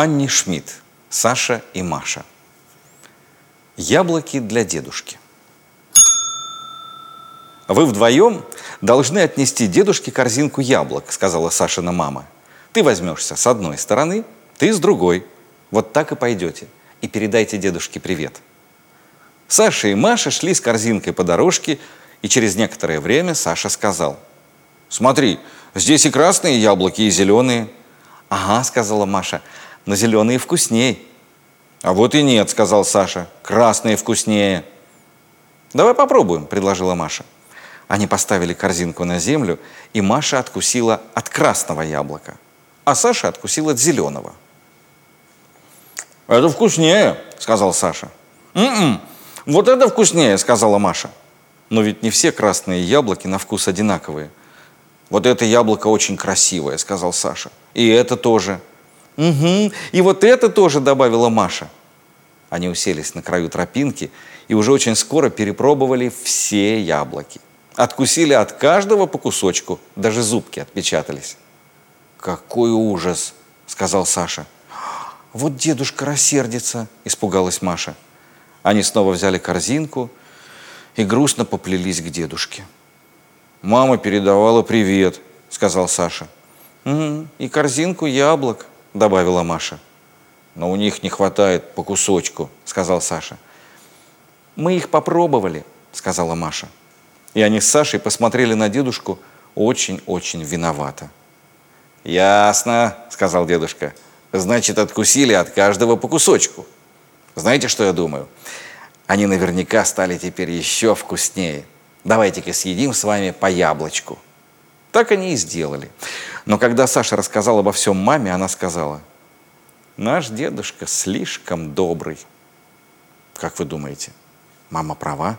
Анни Шмидт, Саша и Маша. Яблоки для дедушки. Вы вдвоем должны отнести дедушке корзинку яблок, сказала Сашина мама. Ты возьмешься с одной стороны, ты с другой. Вот так и пойдете. И передайте дедушке привет. Саша и Маша шли с корзинкой по дорожке, и через некоторое время Саша сказал. Смотри, здесь и красные яблоки, и зеленые. Ага, сказала Маша, но зеленые вкусней. А вот и нет, сказал Саша, красные вкуснее. Давай попробуем, предложила Маша. Они поставили корзинку на землю, и Маша откусила от красного яблока, а Саша откусил от зеленого. «Это вкуснее», — сказал Саша. «М-м, вот это вкуснее», — сказала Маша. Но ведь не все красные яблоки на вкус одинаковые. «Вот это яблоко очень красивое», — сказал Саша. «И это тоже». «Угу, и вот это тоже», — добавила Маша. Они уселись на краю тропинки и уже очень скоро перепробовали все яблоки. Откусили от каждого по кусочку, даже зубки отпечатались. «Какой ужас!» — сказал Саша. «Вот дедушка рассердится!» — испугалась Маша. Они снова взяли корзинку и грустно поплелись к дедушке. «Мама передавала привет», — сказал Саша. «Угу, и корзинку яблок», — добавила Маша. «Но у них не хватает по кусочку», — сказал Саша. «Мы их попробовали», — сказала Маша. И они с Сашей посмотрели на дедушку очень-очень виновато. «Ясно», — сказал дедушка. «Значит, откусили от каждого по кусочку». Знаете, что я думаю? Они наверняка стали теперь еще вкуснее. Давайте-ка съедим с вами по яблочку. Так они и сделали. Но когда Саша рассказал обо всем маме, она сказала, наш дедушка слишком добрый. Как вы думаете, мама права?